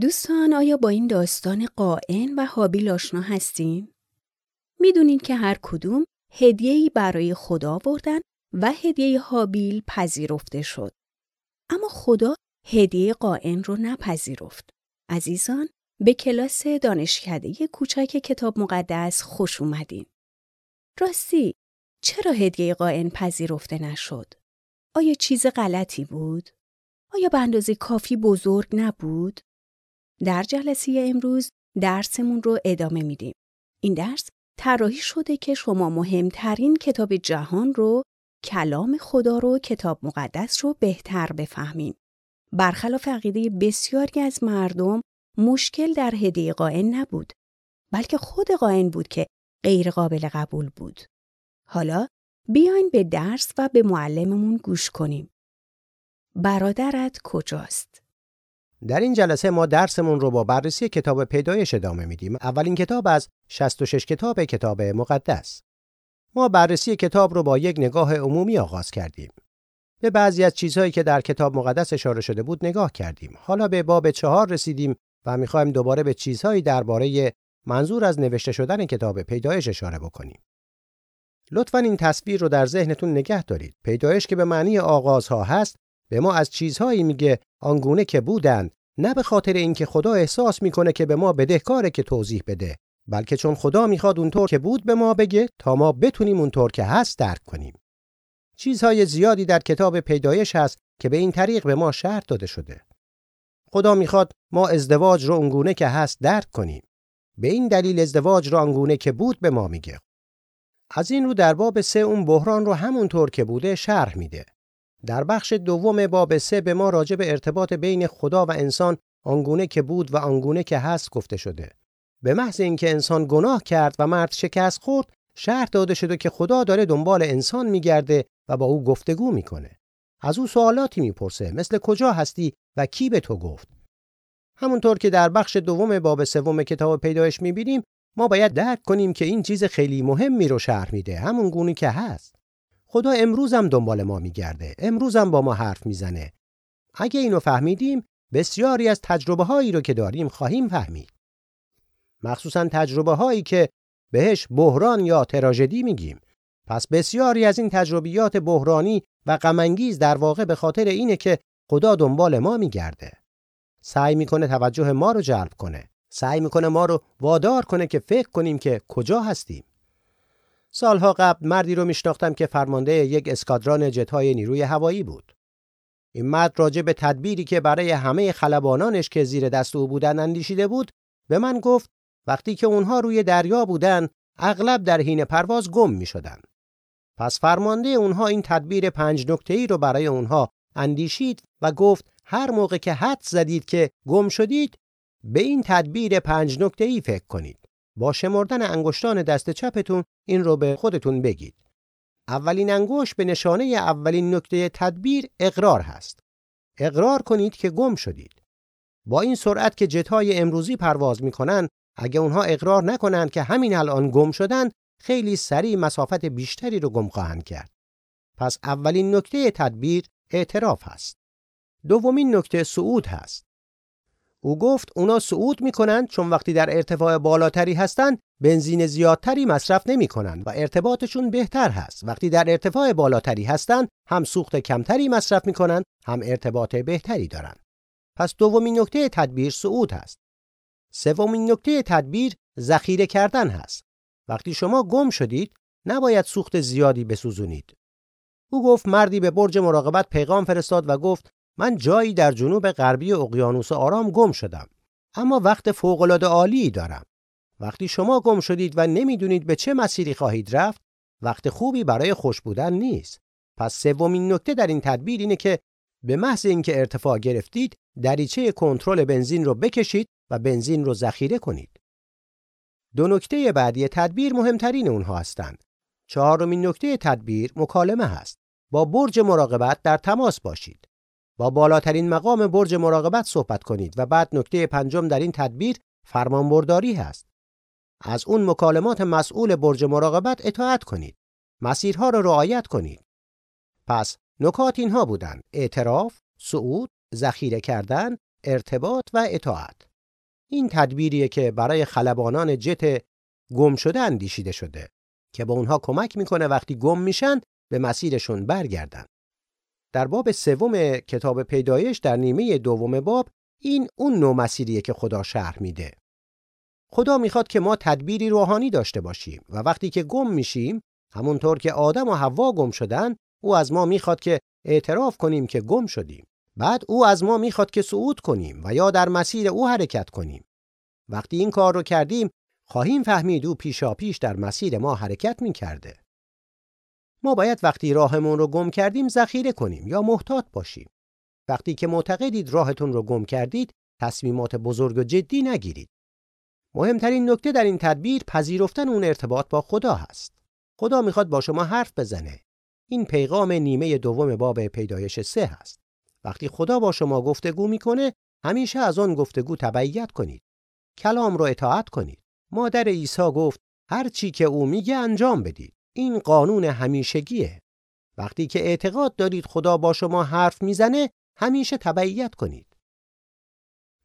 دوستان آیا با این داستان قائن و حابیل آشنا هستین؟ می‌دونین که هر کدوم هدیه‌ای برای خدا بردن و هدیه حابیل پذیرفته شد. اما خدا هدیه قائن رو نپذیرفت. عزیزان به کلاس دانشکده کوچک کتاب مقدس خوش اومدین. راستی چرا هدیه قائن پذیرفته نشد؟ آیا چیز غلطی بود؟ آیا به اندازه کافی بزرگ نبود؟ در جلسه امروز درسمون رو ادامه میدیم. این درس طراحی شده که شما مهمترین کتاب جهان رو کلام خدا رو کتاب مقدس رو بهتر بفهمین. برخلاف عقیده بسیاری از مردم مشکل در هدیه قائن نبود بلکه خود قائن بود که غیر قابل قبول بود. حالا بیاین به درس و به معلممون گوش کنیم. برادرت کجاست؟ در این جلسه ما درسمون رو با بررسی کتاب پیدایش ادامه میدیم. اولین کتاب از 66 کتاب کتاب مقدس. ما بررسی کتاب رو با یک نگاه عمومی آغاز کردیم. به بعضی از چیزهایی که در کتاب مقدس اشاره شده بود نگاه کردیم. حالا به باب چهار رسیدیم و می‌خوایم دوباره به چیزهایی درباره منظور از نوشته شدن کتاب پیدایش اشاره بکنیم. لطفا این تصویر رو در ذهنتون نگه دارید. پیدایش که به معنی آغازها هست به ما از چیزهایی میگه آنگونه که بودند نه به خاطر اینکه خدا احساس می‌کنه که به ما بدهکاره که توضیح بده بلکه چون خدا می‌خواد اونطور که بود به ما بگه تا ما بتونیم اونطور که هست درک کنیم. چیزهای زیادی در کتاب پیدایش هست که به این طریق به ما شرط داده شده. خدا می‌خواد ما ازدواج رو اونگونه که هست درک کنیم. به این دلیل ازدواج رو آنگونه که بود به ما میگه. از این رو در باب سه اون بحران رو همونطور که بوده شرح میده. در بخش دوم باب سه به ما راجع به ارتباط بین خدا و انسان آنگونه که بود و آنگونه که هست گفته شده. به محض اینکه انسان گناه کرد و مرد شکست خورد، شرح داده شده که خدا داره دنبال انسان میگرده و با او گفتگو می‌کنه. از او سوالاتی می‌پرسه مثل کجا هستی و کی به تو گفت. همونطور که در بخش دوم باب سوم کتاب پیدایش می‌بینیم ما باید درک کنیم که این چیز خیلی مهمی رو شرح میده همون گونه که هست. خدا امروزم دنبال ما میگرده. امروزم با ما حرف می‌زنه. اگه اینو فهمیدیم بسیاری از تجربه هایی رو که داریم خواهیم فهمید. مخصوصا تجربه هایی که بهش بحران یا تراژدی میگیم. پس بسیاری از این تجربیات بحرانی و غمانگیز در واقع به خاطر اینه که خدا دنبال ما میگرده. سعی می‌کنه توجه ما رو جلب کنه. سعی می‌کنه ما رو وادار کنه که فکر کنیم که کجا هستیم. سالها قبل مردی رو میشناختم که فرمانده یک اسکادران جتهای نیروی هوایی بود. این مرد راجع به تدبیری که برای همه خلبانانش که زیر دست او بودن اندیشیده بود به من گفت وقتی که اونها روی دریا بودن اغلب در حین پرواز گم می شدن. پس فرمانده اونها این تدبیر پنج نکته ای رو برای اونها اندیشید و گفت هر موقع که حد زدید که گم شدید به این تدبیر پنج نکته ای فکر کنید. با شمردن انگشتان دست چپتون این رو به خودتون بگید. اولین انگشت به نشانه اولین نکته تدبیر اقرار هست. اقرار کنید که گم شدید. با این سرعت که جتهای امروزی پرواز می‌کنن اگه اونها اقرار نکنند که همین الان گم شدن خیلی سریع مسافت بیشتری رو گم خواهند کرد. پس اولین نکته تدبیر اعتراف هست. دومین نکته صعود هست. او گفت اونا صعود می‌کنن چون وقتی در ارتفاع بالاتری هستند بنزین زیادتری مصرف نمی‌کنن و ارتباطشون بهتر هست. وقتی در ارتفاع بالاتری هستند هم سوخت کمتری مصرف می‌کنن هم ارتباط بهتری دارن پس دومین نکته تدبیر صعود هست. سومین نکته تدبیر ذخیره کردن هست. وقتی شما گم شدید نباید سوخت زیادی بسوزونید. او گفت مردی به برج مراقبت پیغام فرستاد و گفت من جایی در جنوب غربی اقیانوس آرام گم شدم اما وقت فوق‌العاده عالی دارم. وقتی شما گم شدید و نمی‌دونید به چه مسیری خواهید رفت وقت خوبی برای خوش بودن نیست. پس سومین نکته در این تدبیر اینه که به محض اینکه ارتفاع گرفتید دریچه کنترل بنزین رو بکشید و بنزین رو ذخیره کنید. دو نکته بعدی تدبیر مهمترین اونها هستند. چهارمین نکته تدبیر مکالمه هست. با برج مراقبت در تماس باشید. با بالاترین مقام برج مراقبت صحبت کنید و بعد نکته پنجم در این تدبیر فرمانبرداری هست. از اون مکالمات مسئول برج مراقبت اطاعت کنید. مسیرها را رعایت کنید. پس نکات اینها بودند: اعتراف، صعود، ذخیره کردن، ارتباط و اطاعت. این تدبیریه که برای خلبانان جت گم شده اندیشیده شده که به اونها کمک می‌کنه وقتی گم میشن به مسیرشون برگردن. در باب سوم کتاب پیدایش در نیمه دوم باب این اون نوع مسیریه که خدا شرح میده. خدا می‌خواد که ما تدبیری روحانی داشته باشیم و وقتی که گم میشیم همونطور که آدم و حوا گم شدن او از ما می‌خواد که اعتراف کنیم که گم شدیم. بعد او از ما می‌خواد که صعود کنیم و یا در مسیر او حرکت کنیم. وقتی این کار رو کردیم خواهیم فهمید او پیشا پیش در مسیر ما حرکت می‌کرده. ما باید وقتی راهمون رو گم کردیم ذخیره کنیم یا محتاط باشیم. وقتی که معتقدید راهتون رو گم کردید تصمیمات بزرگ و جدی نگیرید. مهمترین نکته در این تدبیر پذیرفتن اون ارتباط با خدا هست. خدا می‌خواد با شما حرف بزنه. این پیغام نیمه دوم باب پیدایش سه هست. وقتی خدا با شما گفتگو می‌کنه همیشه از آن گفتگو تبعیت کنید. کلام رو اطاعت کنید. مادر عیسی گفت هر چی که او میگه انجام بدید. این قانون همیشگیه. وقتی که اعتقاد دارید خدا با شما حرف می‌زنه همیشه تبعیت کنید.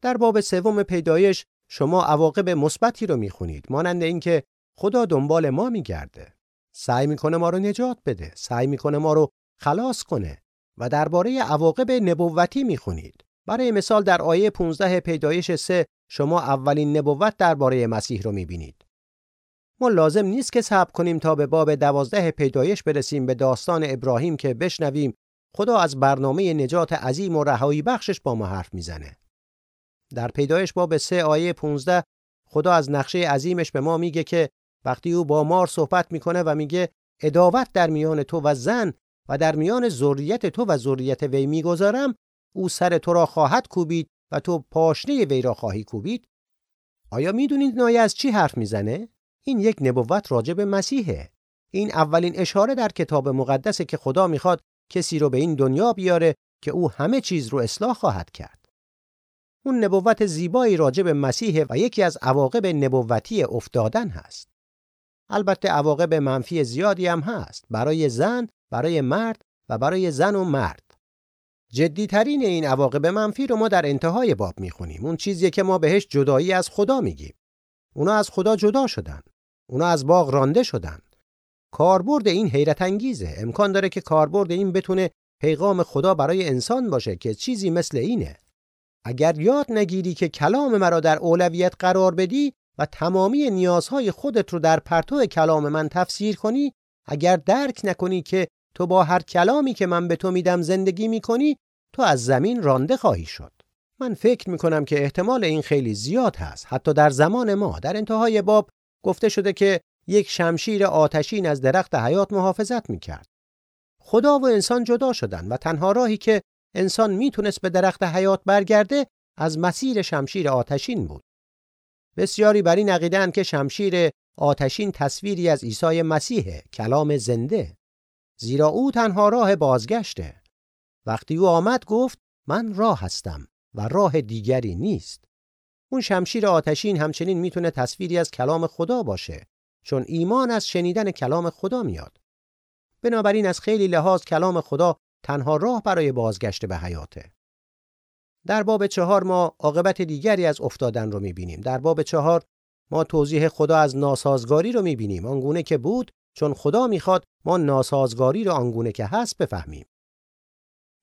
در باب سوم پیدایش شما عواقب مثبتی رو می‌خونید مانند اینکه خدا دنبال ما میگرده. سعی می‌کنه ما رو نجات بده، سعی می‌کنه ما رو خلاص کنه و درباره عواقب نبوتی می‌خونید. برای مثال در آیه 15 پیدایش 3 شما اولین نبوت درباره مسیح رو می‌بینید. لازم نیست که صبر کنیم تا به باب دوازده پیدایش برسیم به داستان ابراهیم که بشنویم. خدا از برنامه نجات عظیم و رهایی بخشش با ما حرف می‌زنه. در پیدایش باب سه آیه 15 خدا از نقشه عظیمش به ما میگه که وقتی او با مار صحبت می‌کنه و میگه اداوت در میان تو و زن و در میان ذریت تو و ذریت وی می‌گذارم او سر تو را خواهد کوبید و تو پاشنه وی را خواهی کوبید. آیا می‌دونید نایه از چی حرف می‌زنه؟ این یک نبوت راجع به مسیحه. این اولین اشاره در کتاب مقدسه که خدا می‌خواد کسی رو به این دنیا بیاره که او همه چیز رو اصلاح خواهد کرد. اون نبوت زیبایی راجع به مسیح و یکی از عواقب نبوتی افتادن هست. البته عواقب منفی زیادی هم هست. برای زن برای مرد و برای زن و مرد. جدیترین این عواقب منفی رو ما در انتهای باب می‌خونیم. اون چیزیه که ما بهش جدایی از خدا میگیم. اونا از خدا جدا شدن. اونا از باغ رانده شدن. کاربرد این حیرت انگیزه. امکان داره که کاربرد این بتونه پیغام خدا برای انسان باشه که چیزی مثل اینه. اگر یاد نگیری که کلام مرا در اولویت قرار بدی و تمامی نیازهای خودت رو در پرتو کلام من تفسیر کنی اگر درک نکنی که تو با هر کلامی که من به تو میدم زندگی می‌کنی تو از زمین رانده خواهی شد. من فکر می‌کنم که احتمال این خیلی زیاد هست حتی در زمان ما. در انتهای باب گفته شده که یک شمشیر آتشین از درخت حیات محافظت می‌کرد. خدا و انسان جدا شدن و تنها راهی که انسان می‌تونست به درخت حیات برگرده از مسیر شمشیر آتشین بود. بسیاری بر این عقیده‌اند که شمشیر آتشین تصویری از عیسی مسیح کلام زنده زیرا او تنها راه بازگشته. وقتی او آمد گفت من راه هستم و راه دیگری نیست. اون شمشیر آتشین همچنین می‌تونه تصویری از کلام خدا باشه چون ایمان از شنیدن کلام خدا میاد. بنابراین از خیلی لحاظ کلام خدا تنها راه برای بازگشت به حیاته. در باب چهار ما عاقبت دیگری از افتادن رو می‌بینیم. در باب چهار ما توضیح خدا از ناسازگاری رو می‌بینیم. آنگونه که بود چون خدا می‌خواد ما ناسازگاری رو آنگونه که هست بفهمیم.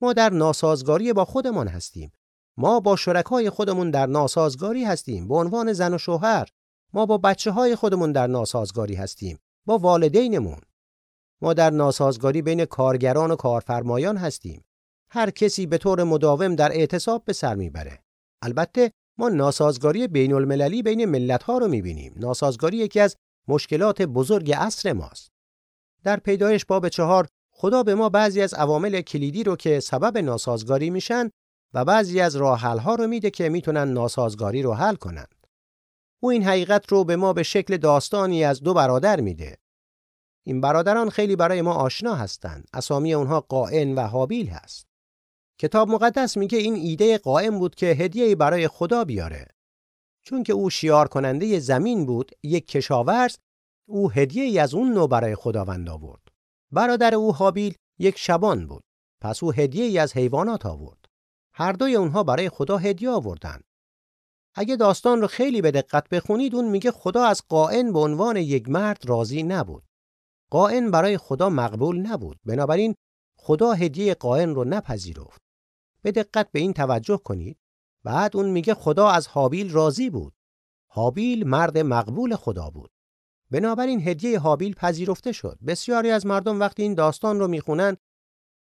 ما در ناسازگاری با خودمان هستیم. ما با شرکای خودمون در ناسازگاری هستیم. به عنوان زن و شوهر ما با بچه های خودمون در ناسازگاری هستیم. با والدینمون. ما در ناسازگاری بین کارگران و کارفرمایان هستیم. هر کسی به طور مداوم در اعتصاب به سر می‌بره. البته ما ناسازگاری بین المللی بین ملت ها رو می‌بینیم. ناسازگاری یکی از مشکلات بزرگ عصر ماست. در پیدایش باب چهار خدا به ما بعضی از عوامل کلیدی رو که سبب ناسازگاری میشن و بعضی از راه ها رو میده که می‌تونن ناسازگاری رو حل کنن. او این حقیقت رو به ما به شکل داستانی از دو برادر میده. این برادران خیلی برای ما آشنا هستند. اسامی اونها قائن و حابیل هست. کتاب مقدس میگه این ایده قائم بود که هدیه برای خدا بیاره. چون که او شیار کننده زمین بود، یک کشاورز، او هدیه ای از اون نوع برای خداوند آورد. برادر او حابیل یک شبان بود. پس او هدیه ای از حیوانات آورد. هر دوی اونها برای خدا هدیه آوردند. اگه داستان رو خیلی به دقت بخونید اون میگه خدا از قائن به عنوان یک مرد راضی نبود. قائن برای خدا مقبول نبود. بنابراین خدا هدیه قائن رو نپذیرفت. به دقت به این توجه کنید. بعد اون میگه خدا از حابیل راضی بود. حابیل مرد مقبول خدا بود. بنابراین هدیه حابیل پذیرفته شد. بسیاری از مردم وقتی این داستان رو می‌خونن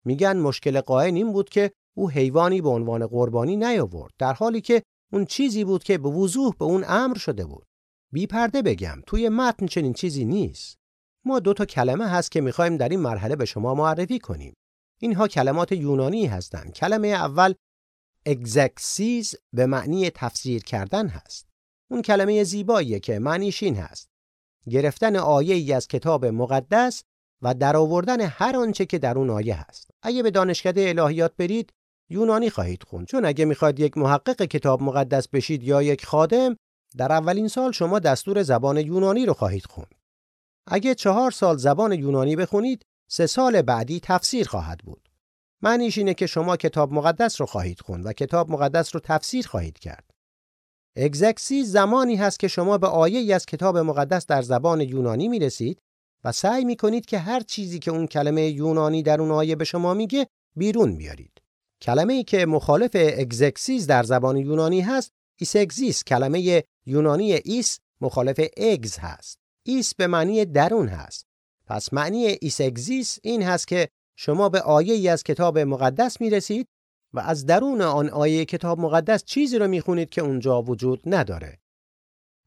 میگن مشکل قائن این بود که او حیوانی به عنوان قربانی نیاورد در حالی که اون چیزی بود که به وضوح به اون امر شده بود. بی پرده بگم توی متن چنین چیزی نیست. ما دو تا کلمه هست که می‌خوایم در این مرحله به شما معرفی کنیم. اینها کلمات یونانی هستند. کلمه اول اگزکسیز به معنی تفسیر کردن هست. اون کلمه زیباییه که معنیش این هست. گرفتن آیه ای از کتاب مقدس و درآوردن هر آنچه که در اون آیه هست. اگه به دانشکده الهیات برید یونانی خواهید خوند چون اگه می‌خواید یک محقق کتاب مقدس بشید یا یک خادم در اولین سال شما دستور زبان یونانی رو خواهید خوند. اگه چهار سال زبان یونانی بخونید سه سال بعدی تفسیر خواهد بود. معنیش اینه که شما کتاب مقدس رو خواهید خوند و کتاب مقدس رو تفسیر خواهید کرد. exegesis زمانی هست که شما به آیه از کتاب مقدس در زبان یونانی می‌رسید و سعی می‌کنید که هر چیزی که اون کلمه یونانی در اون آیه به شما میگه بیرون بیارید. کلمه ای که مخالف exegesis در زبان یونانی هست eisegesis کلمه یونانی ایس مخالف اگز هست. eis به معنی درون هست. پس معنی ایسگزیس این هست که شما به آیه ای از کتاب مقدس می رسید و از درون آن آیه کتاب مقدس چیزی رو می خونید که اونجا وجود نداره.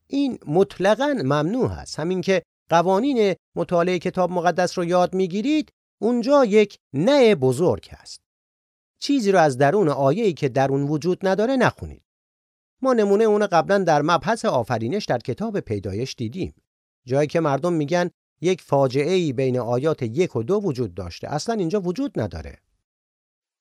این مطلقاً ممنوع هست. همین که قوانین مطالعه کتاب مقدس رو یاد می‌گیرید اونجا یک نه بزرگ هست. چیزی رو از درون آیه‌ای که درون وجود نداره نخونید. ما نمونه اون قبلا در مبحث آفرینش در کتاب پیدایش دیدیم. جایی که مردم میگن یک فاجعه ای بین آیات یک و دو وجود داشته. اصلا اینجا وجود نداره.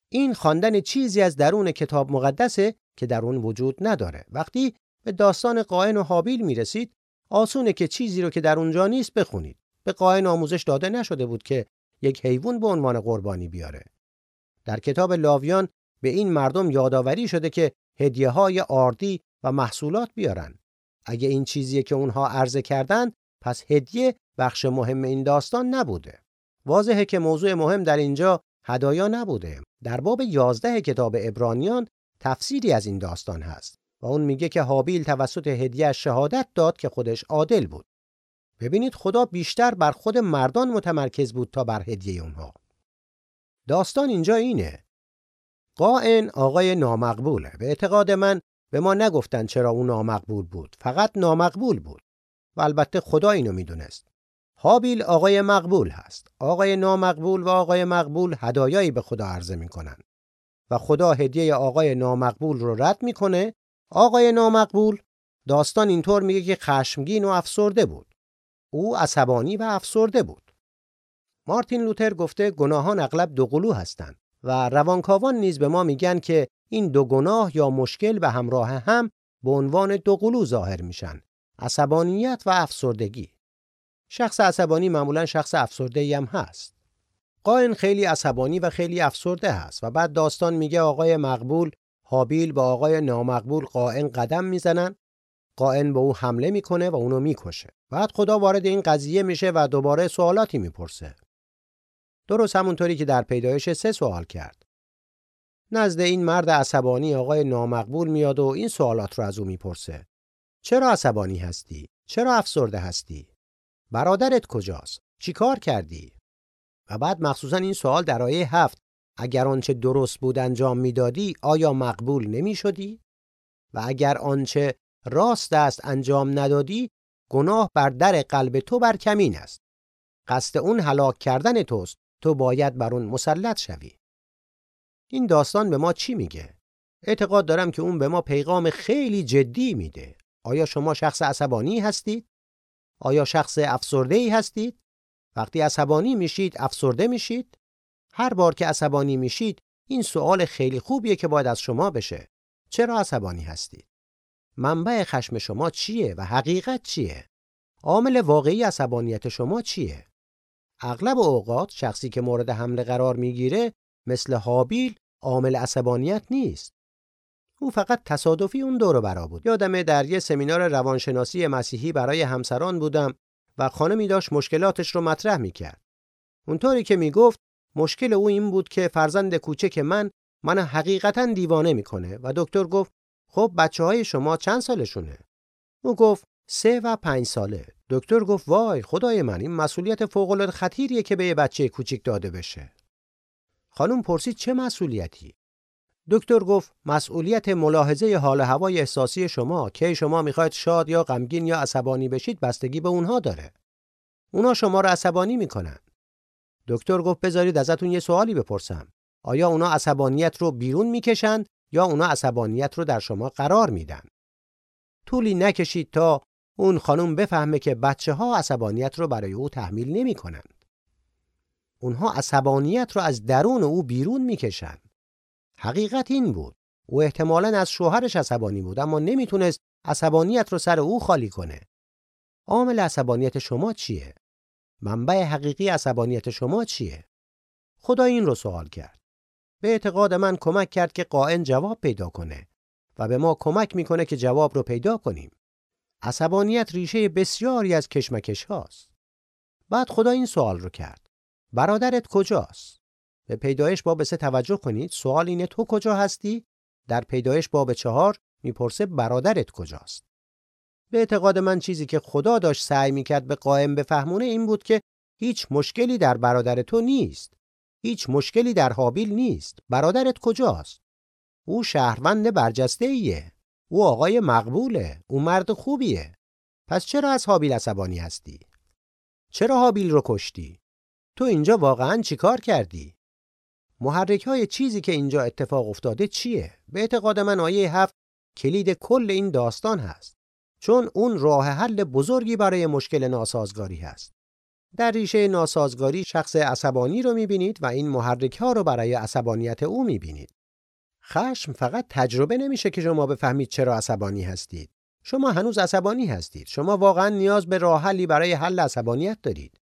این خواندن چیزی از درون کتاب مقدسه که در اون وجود نداره. وقتی به داستان قائن و حابیل می‌رسید آسونه که چیزی رو که در اونجا نیست بخونید. به قائن آموزش داده نشده بود که یک حیوان به عنوان قربانی بیاره. در کتاب لاویان به این مردم یادآوری شده که هدیه های آردی و محصولات بیارن. اگه این چیزیه که اونها عرضه کردن پس هدیه بخش مهم این داستان نبوده. واضحه که موضوع مهم در اینجا هدایا نبوده. در باب 11 کتاب ابرانیان تفسیری از این داستان هست و اون میگه که حابیل توسط هدیه شهادت داد که خودش عادل بود. ببینید خدا بیشتر بر خود مردان متمرکز بود تا بر هدیه اونها. داستان اینجا اینه. قائن آقای نامقبوله. به اعتقاد من به ما نگفتن چرا اون نامقبول بود. فقط نامقبول بود. و البته خدا اینو می‌دونست. حابیل آقای مقبول هست. آقای نامقبول و آقای مقبول هدایایی به خدا عرضه می‌کنن. و خدا هدیه آقای نامقبول رو رد می‌کنه. آقای نامقبول داستان اینطور میگه که خشمگین و افسرده بود. او عصبانی و افسرده بود. مارتین لوتر گفته گناهان اغلب دو قلو هستند و روانکاوان نیز به ما میگن که این دو گناه یا مشکل به همراه هم به عنوان دو قلو ظاهر میشن عصبانیت و افسردگی. شخص عصبانی معمولا شخص افسرده هم هست. قائن خیلی عصبانی و خیلی افسرده هست و بعد داستان میگه آقای مقبول حابیل با آقای نامقبول قائن قدم می‌زنن قائن به او حمله می‌کنه و اونو می‌کشه. بعد خدا وارد این قضیه میشه و دوباره سوالاتی می‌پرسه. درست همونطوری که در پیدایش سه سوال کرد. نزد این مرد عصبانی آقای نامقبول میاد و این سوالات رو از او می‌پرسه. چرا عصبانی هستی؟ چرا افسرده هستی؟ برادرت کجاست؟ چی کار کردی؟ و بعد مخصوصا این سوال در آیه هفت اگر آنچه درست بود انجام می‌دادی آیا مقبول نمی شدی؟ و اگر آنچه راست است انجام ندادی گناه بر در قلب تو بر کمین است. قصد اون هلاک کردن توست تو باید بر اون مسلط شوی. این داستان به ما چی میگه؟ اعتقاد دارم که اون به ما پیغام خیلی جدی میده. آیا شما شخص عصبانی هستید؟ آیا شخص افسرده ای هستید؟ وقتی عصبانی میشید افسرده میشید؟ هر بار که عصبانی میشید این سوال خیلی خوبیه که باید از شما بشه. چرا عصبانی هستید؟ منبع خشم شما چیه و حقیقت چیه؟ عامل واقعی عصبانیت شما چیه؟ اغلب اوقات شخصی که مورد حمله قرار می‌گیره مثل حابیل عامل عصبانیت نیست. او فقط تصادفی اون دور برا بود. یادمه در یه سمینار روانشناسی مسیحی برای همسران بودم و خانمی داشت مشکلاتش رو مطرح می‌کرد. اونطوری که می‌گفت مشکل او این بود که فرزند کوچک من من حقیقتا دیوانه می‌کنه و دکتر گفت خب بچه های شما چند سالشونه؟ او گفت سه و پنج ساله. دکتر گفت وای خدای من این مسئولیت فوق العاده خطیریه که به یه بچه کوچیک داده بشه. خانم پرسید چه مسئولیتی؟ دکتر گفت مسئولیت ملاحظه حال هوای احساسی شما که شما می‌خواید شاد یا غمگین یا عصبانی بشید بستگی به اونها داره. اونا شما رو عصبانی می‌کنن. دکتر گفت بذارید ازتون یه سوالی بپرسم. آیا اونا عصبانیت رو بیرون می‌کشند یا اونا عصبانیت رو در شما قرار میدن؟ طولی نکشید تا اون خانم بفهمه که بچه ها عصبانیت رو برای او تحمیل نمی کنند. اونها عصبانیت رو از درون او بیرون می‌کشند. حقیقت این بود. او احتمالا از شوهرش عصبانی بود اما نمی‌تونست عصبانیت رو سر او خالی کنه. عامل عصبانیت شما چیه؟ منبع حقیقی عصبانیت شما چیه؟ خدا این رو سوال کرد. به اعتقاد من کمک کرد که قائن جواب پیدا کنه و به ما کمک می‌کنه که جواب رو پیدا کنیم. عصبانیت ریشه بسیاری از کشمکش هاست. بعد خدا این سوال رو کرد. برادرت کجاست؟ به پیدایش باب سه توجه کنید. سوال اینه تو کجا هستی؟ در پیدایش باب چهار می‌پرسه برادرت کجاست؟ به اعتقاد من چیزی که خدا داشت سعی می‌کرد به قائم بفهمونه این بود که هیچ مشکلی در برادر تو نیست. هیچ مشکلی در حابیل نیست. برادرت کجاست؟ او شهروند برجسته ایه. او آقای مقبوله. او مرد خوبیه. پس چرا از حابیل عصبانی هستی؟ چرا حابیل رو کشتی؟ تو اینجا واقعا چیکار کردی؟ محرک های چیزی که اینجا اتفاق افتاده چیه؟ به اعتقاد من آیه هفت کلید کل این داستان هست. چون اون راه حل بزرگی برای مشکل ناسازگاری هست. در ریشه ناسازگاری شخص عصبانی رو می‌بینید و این محرک ها رو برای عصبانیت او می‌بینید. خشم فقط تجربه نمیشه که شما بفهمید چرا عصبانی هستید. شما هنوز عصبانی هستید. شما واقعا نیاز به راه حلی برای حل عصبانیت دارید.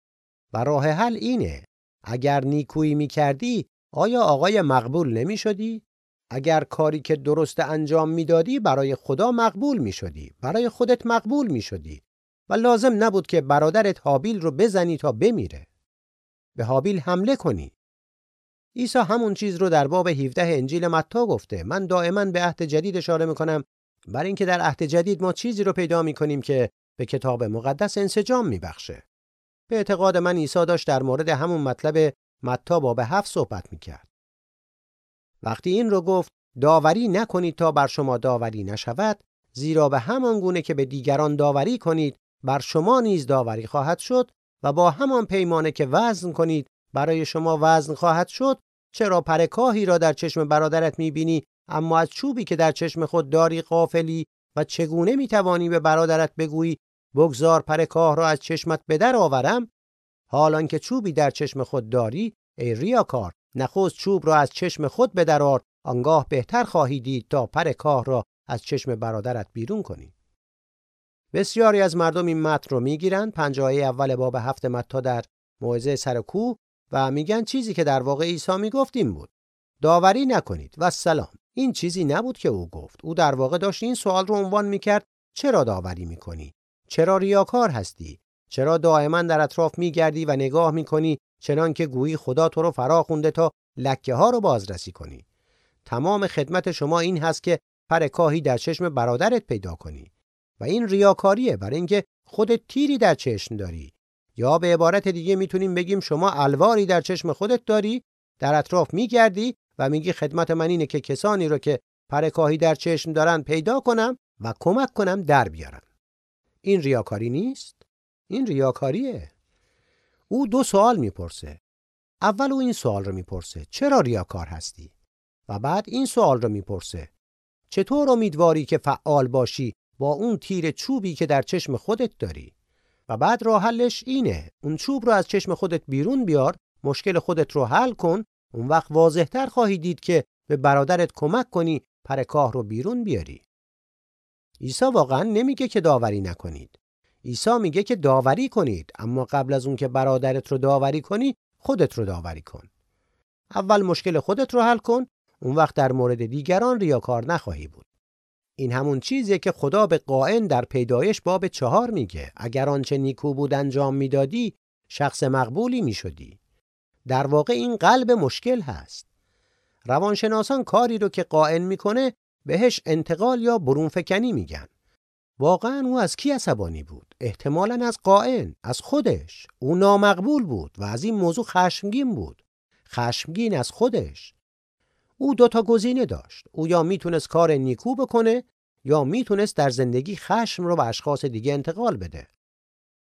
و راه حل اینه. اگر نیکویی می‌کردی آیا آقای مقبول نمی‌شدی؟ اگر کاری که درست انجام می‌دادی برای خدا مقبول می‌شدی. برای خودت مقبول می‌شدی. و لازم نبود که برادرت حابیل رو بزنی تا بمیره. به حابیل حمله کنی. عیسی همون چیز رو در باب 17 انجیل متا گفته. من دائما به عهد جدید اشاره می‌کنم برای اینکه در عهد جدید ما چیزی رو پیدا می‌کنیم که به کتاب مقدس انسجام میبخشه. به اعتقاد من عیسی داشت در مورد همون مطلب متا باب 7 صحبت می‌کرد. وقتی این رو گفت داوری نکنید تا بر شما داوری نشود زیرا به همان گونه که به دیگران داوری کنید بر شما نیز داوری خواهد شد و با همان پیمانه که وزن کنید برای شما وزن خواهد شد چرا پرکاهی را در چشم برادرت می‌بینی؟ اما از چوبی که در چشم خود داری قافلی و چگونه می‌توانی به برادرت بگویی بگذار پرکاه را از چشمت به در آورم؟ حالان که چوبی در چشم خود داری ای ریاکار نخست چوب را از چشم خود بدرار آنگاه بهتر خواهی دید تا پر کاه را از چشم برادرت بیرون کنی. بسیاری از مردم این متن رو می‌گیرن پنجاه اول باب هفت متا در موعظه سر کوه. و میگن چیزی که در واقع عیسی می‌گفت این بود. داوری نکنید و سلام. این چیزی نبود که او گفت. او در واقع داشت این سوال رو عنوان می‌کرد چرا داوری می‌کنی؟ چرا ریاکار هستی؟ چرا دائما در اطراف میگردی و نگاه می‌کنی چنان که گویی خدا تو رو فرا خونده تا لکه ها رو بازرسی کنی؟ تمام خدمت شما این هست که پر کاهی در چشم برادرت پیدا کنی. و این ریاکاریه برای اینکه خودت تیری در چشم داری. یا به عبارت دیگه می‌تونیم بگیم شما الواری در چشم خودت داری در اطراف میگردی و میگی خدمت من اینه که کسانی رو که پرکاهی در چشم دارن پیدا کنم و کمک کنم در بیارن. این ریاکاری نیست؟ این ریاکاریه. او دو سوال می‌پرسه. اول او این سوال رو می‌پرسه چرا ریاکار هستی؟ و بعد این سوال رو می‌پرسه چطور امیدواری که فعال باشی با اون تیر چوبی که در چشم خودت داری؟ و بعد راه حلش اینه. اون چوب رو از چشم خودت بیرون بیار مشکل خودت رو حل کن. اون وقت واضحتر خواهی دید که به برادرت کمک کنی پرکاه رو بیرون بیاری. عیسی واقعا نمیگه که داوری نکنید. عیسی میگه که داوری کنید اما قبل از اون که برادرت رو داوری کنی خودت رو داوری کن. اول مشکل خودت رو حل کن اون وقت در مورد دیگران ریاکار نخواهی بود. این همون چیزیه که خدا به قائن در پیدایش باب چهار میگه. اگر آنچه نیکو بود انجام می‌دادی شخص مقبولی می‌شدی. در واقع این قلب مشکل هست. روانشناسان کاری رو که قائن می‌کنه بهش انتقال یا برونفکنی میگن. واقعا او از کی عصبانی بود؟ احتمالا از قائن از خودش. او نامقبول بود و از این موضوع خشمگین بود. خشمگین از خودش. او دوتا گزینه داشت. او یا می‌تونست کار نیکو بکنه یا می‌تونست در زندگی خشم رو به اشخاص دیگه انتقال بده.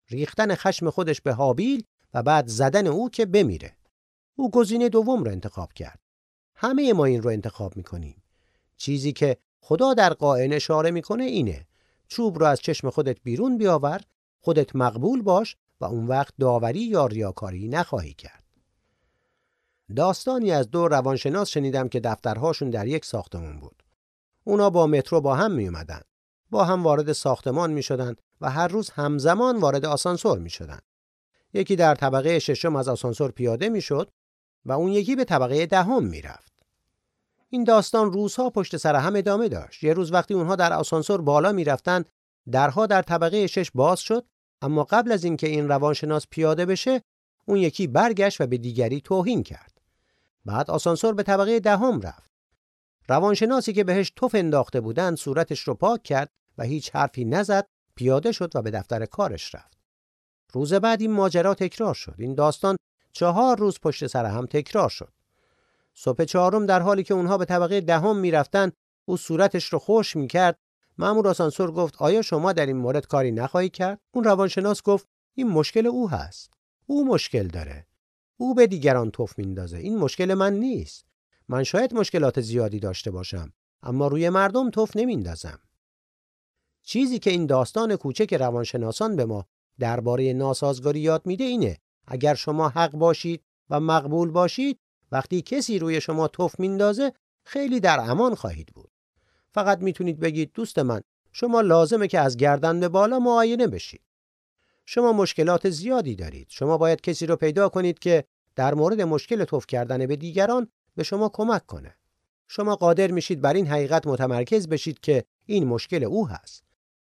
ریختن خشم خودش به حابیل و بعد زدن او که بمیره. او گزینه دوم رو انتخاب کرد. همه ما این رو انتخاب می‌کنیم. چیزی که خدا در قائن اشاره می‌کنه اینه. چوب رو از چشم خودت بیرون بیاور خودت مقبول باش و اون وقت داوری یا ریاکاری نخواهی کرد. داستانی از دو روانشناس شنیدم که دفترهاشون در یک ساختمان بود. اونا با مترو با هم می اومدن. با هم وارد ساختمان می شدن و هر روز همزمان وارد آسانسور می شدن. یکی در طبقه ششم از آسانسور پیاده می شد و اون یکی به طبقه دهم می رفت. این داستان روزها پشت سر هم ادامه داشت. یه روز وقتی اونها در آسانسور بالا می رفتن درها در طبقه شش باز شد اما قبل از اینکه این روانشناس پیاده بشه اون یکی برگشت و به دیگری توهین کرد. بعد آسانسور به طبقه دهم رفت. روانشناسی که بهش توف انداخته بودن صورتش رو پاک کرد و هیچ حرفی نزد پیاده شد و به دفتر کارش رفت. روز بعد این ماجرا تکرار شد. این داستان چهار روز پشت سر هم تکرار شد. صبح چهارم در حالی که اونها به طبقه دهم می‌رفتن او صورتش رو خوش می‌کرد مامور آسانسور گفت آیا شما در این مورد کاری نخواهی کرد اون روانشناس گفت این مشکل او هست او مشکل داره او به دیگران توف میندازه. این مشکل من نیست. من شاید مشکلات زیادی داشته باشم اما روی مردم توف نمیندازم. چیزی که این داستان کوچک روانشناسان به ما درباره ناسازگاری یاد میده اینه اگر شما حق باشید و مقبول باشید وقتی کسی روی شما توف میندازه خیلی در امان خواهید بود. فقط می‌تونید بگید دوست من شما لازمه که از گردن به بالا معاینه بشید. شما مشکلات زیادی دارید. شما باید کسی رو پیدا کنید که در مورد مشکل توف کردن به دیگران به شما کمک کنه. شما قادر میشید بر این حقیقت متمرکز بشید که این مشکل او هست.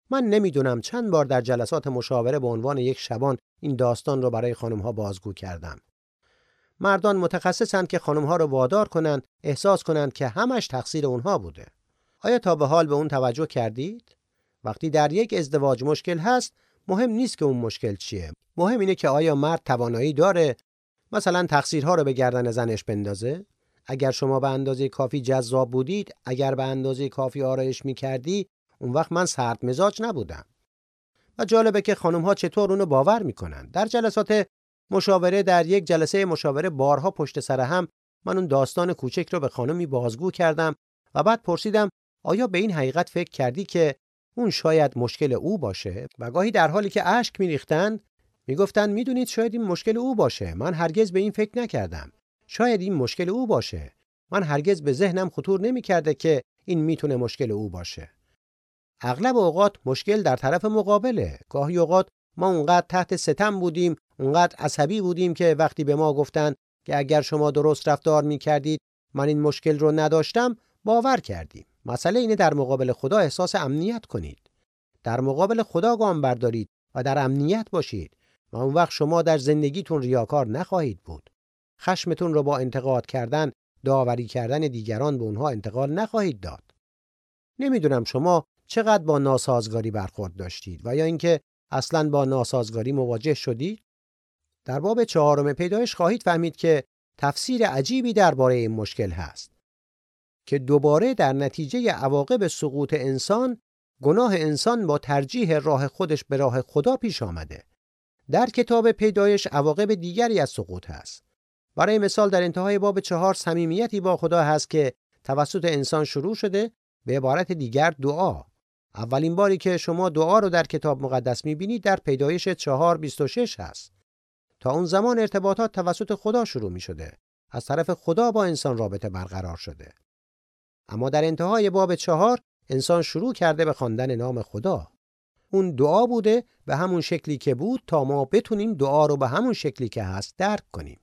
من نمی‌دونم چند بار در جلسات مشاوره به عنوان یک شبان این داستان رو برای خانم ها بازگو کردم. مردان متخصصند که خانم ها رو وادار کنند احساس کنند که همش تقصیر اونها بوده. آیا تا به حال به اون توجه کردید؟ وقتی در یک ازدواج مشکل هست مهم نیست که اون مشکل چیه. مهم اینه که آیا مرد توانایی داره مثلا تقصیرها رو به گردن زنش بندازه؟ اگر شما به اندازه کافی جذاب بودید اگر به اندازه کافی آرایش می‌کردی اون وقت من سرد مزاج نبودم. و جالبه که خانم ها چطور اونو باور می‌کنن. در جلسات مشاوره در یک جلسه مشاوره بارها پشت سر هم من اون داستان کوچک رو به خانمی بازگو کردم و بعد پرسیدم آیا به این حقیقت فکر کردی که اون شاید مشکل او باشه؟ و گاهی در حالی که اشک میریختند می‌گفتند می‌دونید شاید این مشکل او باشه. من هرگز به این فکر نکردم. شاید این مشکل او باشه. من هرگز به ذهنم خطور نمی‌کرده که این می‌تونه مشکل او باشه. اغلب اوقات مشکل در طرف مقابله. گاهی اوقات ما اونقدر تحت ستم بودیم اونقدر عصبی بودیم که وقتی به ما گفتند که اگر شما درست رفتار می‌کردید من این مشکل رو نداشتم باور کردیم. مسئله اینه در مقابل خدا احساس امنیت کنید. در مقابل خدا گام بردارید و در امنیت باشید و اون وقت شما در زندگیتون ریاکار نخواهید بود. خشمتون رو با انتقاد کردن داوری کردن دیگران به اونها انتقال نخواهید داد. نمی‌دونم شما چقدر با ناسازگاری برخورد داشتید و یا اینکه اصلا با ناسازگاری مواجه شدید؟ در باب چهارم پیدایش خواهید فهمید که تفسیر عجیبی درباره این مشکل هست. که دوباره در نتیجه عواقب سقوط انسان گناه انسان با ترجیح راه خودش به راه خدا پیش آمده در کتاب پیدایش عواقب دیگری از سقوط هست برای مثال در انتهای باب چهار صمیمیتی با خدا هست که توسط انسان شروع شده به عبارت دیگر دعا اولین باری که شما دعا رو در کتاب مقدس می‌بینید در پیدایش چهار بیست و شش هست تا اون زمان ارتباطات توسط خدا شروع می شده. از طرف خدا با انسان رابطه برقرار شده. اما در انتهای باب چهار انسان شروع کرده به خواندن نام خدا. اون دعا بوده به همون شکلی که بود تا ما بتونیم دعا رو به همون شکلی که هست درک کنیم.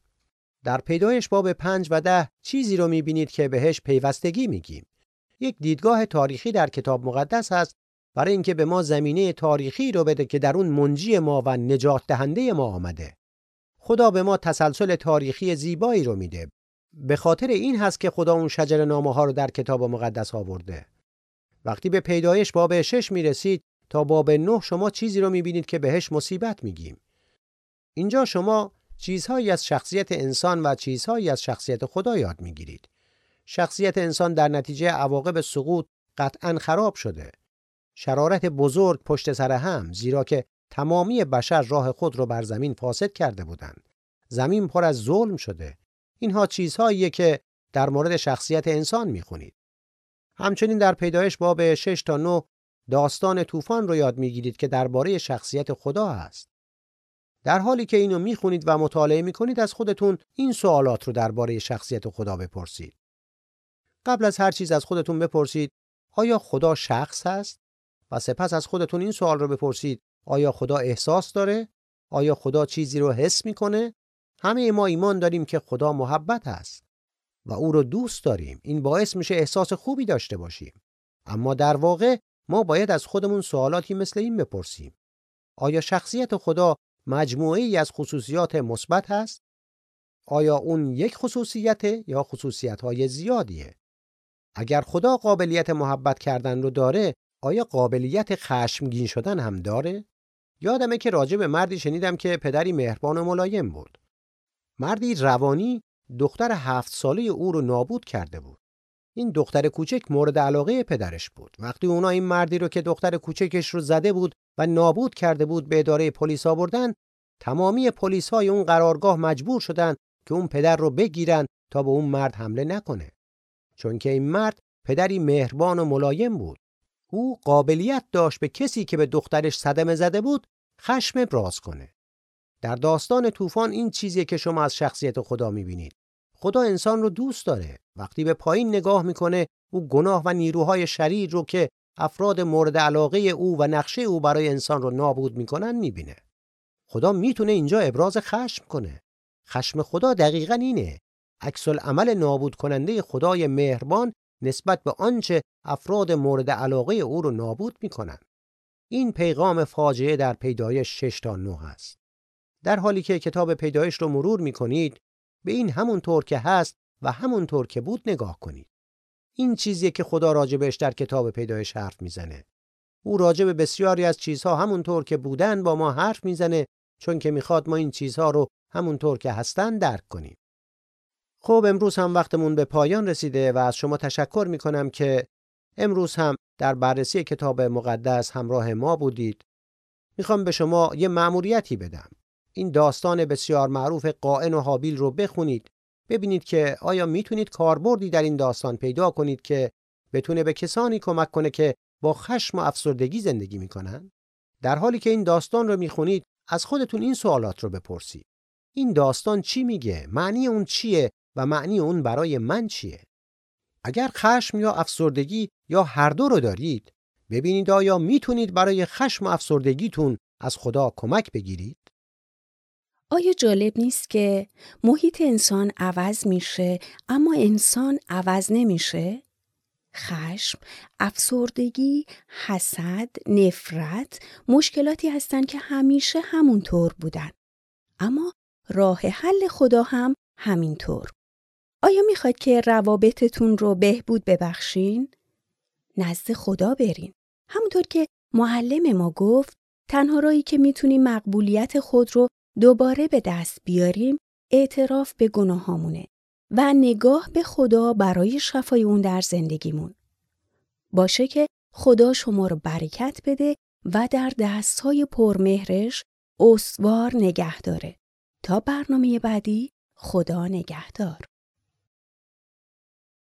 در پیدایش باب پنج و ده چیزی رو می‌بینید که بهش پیوستگی میگیم. یک دیدگاه تاریخی در کتاب مقدس هست برای اینکه به ما زمینه تاریخی رو بده که در اون منجی ما و نجات دهنده ما آمده. خدا به ما تسلسل تاریخی زیبایی رو میده. به خاطر این هست که خدا اون شجر نامه ها رو در کتاب مقدس آورده. وقتی به پیدایش باب شش می‌رسید تا باب نه شما چیزی رو می‌بینید که بهش مصیبت میگیم. اینجا شما چیزهایی از شخصیت انسان و چیزهایی از شخصیت خدا یاد می‌گیرید. شخصیت انسان در نتیجه عواقب سقوط قطعا خراب شده. شرارت بزرگ پشت سر هم زیرا که تمامی بشر راه خود را بر زمین فاسد کرده بودند. زمین پر از ظلم شده. اینها چیزهاییه که در مورد شخصیت انسان می‌خونید. همچنین در پیدایش باب 6 تا 9 داستان طوفان رو یاد می‌گیرید که درباره شخصیت خدا است. در حالی که اینو می‌خونید و مطالعه می‌کنید از خودتون این سوالات رو درباره شخصیت خدا بپرسید. قبل از هر چیز از خودتون بپرسید آیا خدا شخص است؟ و سپس از خودتون این سوال رو بپرسید آیا خدا احساس داره؟ آیا خدا چیزی رو حس می‌کنه؟ همه ما ایمان داریم که خدا محبت است و او رو دوست داریم. این باعث میشه احساس خوبی داشته باشیم. اما در واقع ما باید از خودمون سوالاتی مثل این بپرسیم. آیا شخصیت خدا مجموعه از خصوصیات مثبت هست؟ آیا اون یک خصوصیت یا خصوصیت های زیادیه؟ اگر خدا قابلیت محبت کردن رو داره، آیا قابلیت خشمگین شدن هم داره؟ یادمه که راجع به مردی شنیدم که پدری مهربان و ملایم بود. مردی روانی دختر هفت ساله او رو نابود کرده بود. این دختر کوچک مورد علاقه پدرش بود. وقتی اونا این مردی رو که دختر کوچکش رو زده بود و نابود کرده بود به اداره پلیس آوردن، تمامی پلیس های اون قرارگاه مجبور شدن که اون پدر رو بگیرن تا به اون مرد حمله نکنه. چون که این مرد پدری مهربان و ملایم بود. او قابلیت داشت به کسی که به دخترش صدمه زده بود خشم ابراز کنه. در داستان طوفان این چیزی که شما از شخصیت خدا می‌بینید. خدا انسان رو دوست داره. وقتی به پایین نگاه می‌کنه او گناه و نیروهای شریر رو که افراد مورد علاقه او و نقشه او برای انسان رو نابود می‌کنن می‌بینه. خدا می‌تونه اینجا ابراز خشم کنه. خشم خدا دقیقا اینه. عکس عمل نابود کننده خدای مهربان نسبت به آنچه افراد مورد علاقه او رو نابود می‌کنن. این پیغام فاجعه در پیدایش 6 تا 9 است. در حالی که کتاب پیدایش رو مرور می‌کنید به این همون طور که هست و همون طور که بود نگاه کنید. این چیزی که خدا راجبش در کتاب پیدایش حرف می‌زنه. او راجب بسیاری از چیزها همونطور که بودن با ما حرف می‌زنه چون که می‌خواد ما این چیزها رو همونطور که هستن درک کنیم. خب امروز هم وقتمون به پایان رسیده و از شما تشکر می‌کنم که امروز هم در بررسی کتاب مقدس همراه ما بودید. می‌خوام به شما یه مأموریتی بدم. این داستان بسیار معروف قائن و حابیل رو بخونید. ببینید که آیا می‌تونید کاربردی در این داستان پیدا کنید که بتونه به کسانی کمک کنه که با خشم و افسردگی زندگی می‌کنن؟ در حالی که این داستان رو می‌خونید از خودتون این سوالات رو بپرسید. این داستان چی میگه؟ معنی اون چیه و معنی اون برای من چیه؟ اگر خشم یا افسردگی یا هر دو رو دارید، ببینید آیا می‌تونید برای خشم و افسردگیتون از خدا کمک بگیرید؟ آیا جالب نیست که محیط انسان عوض میشه اما انسان عوض نمیشه؟ خشم، افسردگی، حسد، نفرت مشکلاتی هستند که همیشه همونطور بودن. اما راه حل خدا هم همینطور. آیا می‌خواد که روابطتون رو بهبود ببخشین؟ نزد خدا برین. همونطور که معلم ما گفت تنها رایی که می‌تونیم مقبولیت خود رو دوباره به دست بیاریم اعتراف به گناهامونه و نگاه به خدا برای شفای اون در زندگیمون. باشه که خدا شما رو برکت بده و در دستهای پرمهرش استوار نگه داره. تا برنامه بعدی خدا نگهدار.